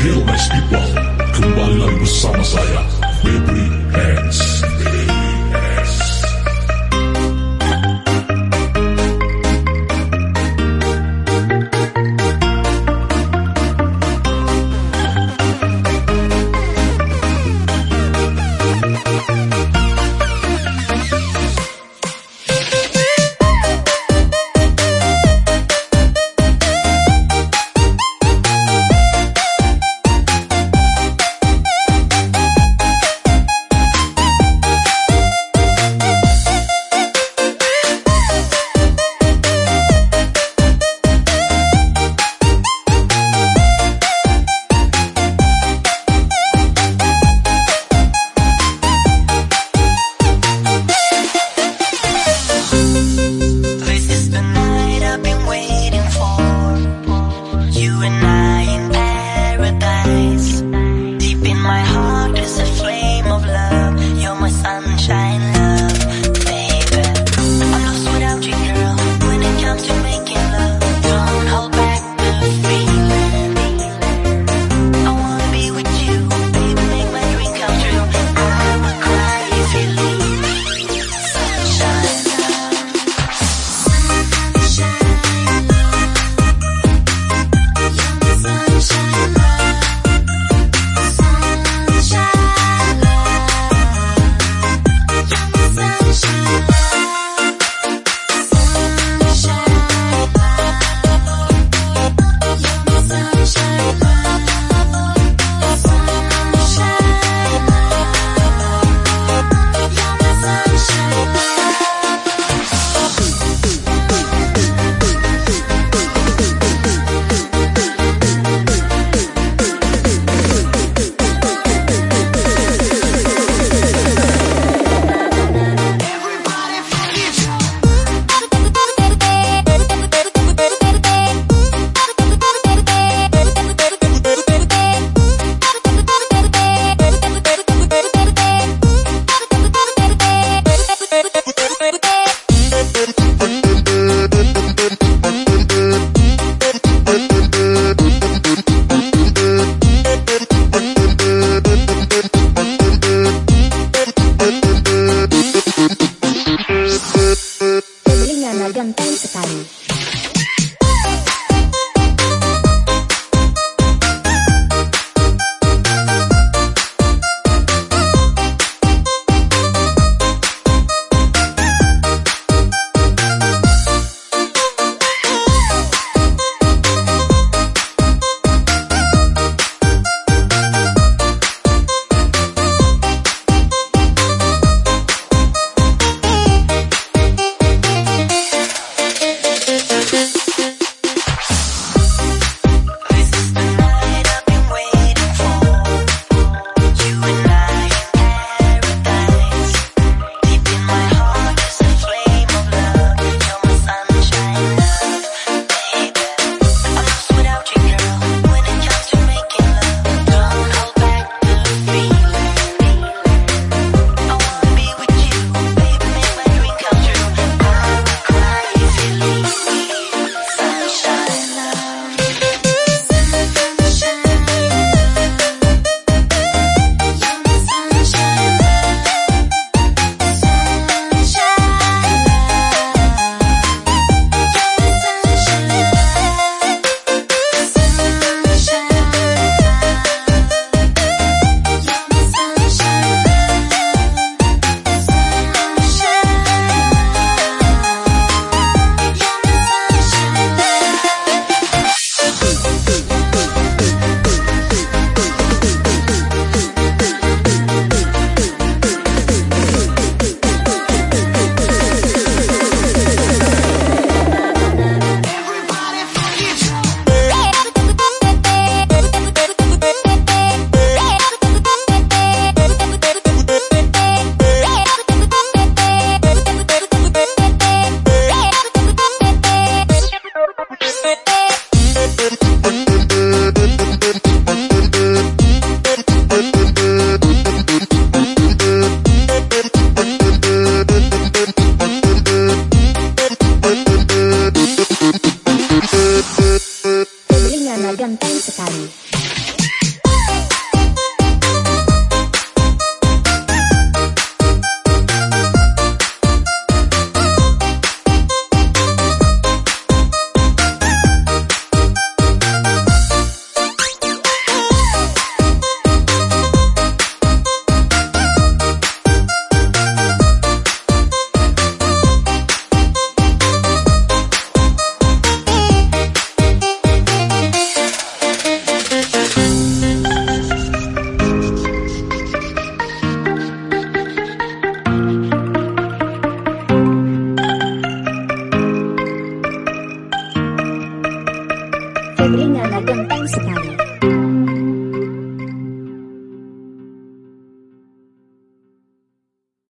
Hello nice people, I've been waiting for. You and I. menegangkan sekali. musical.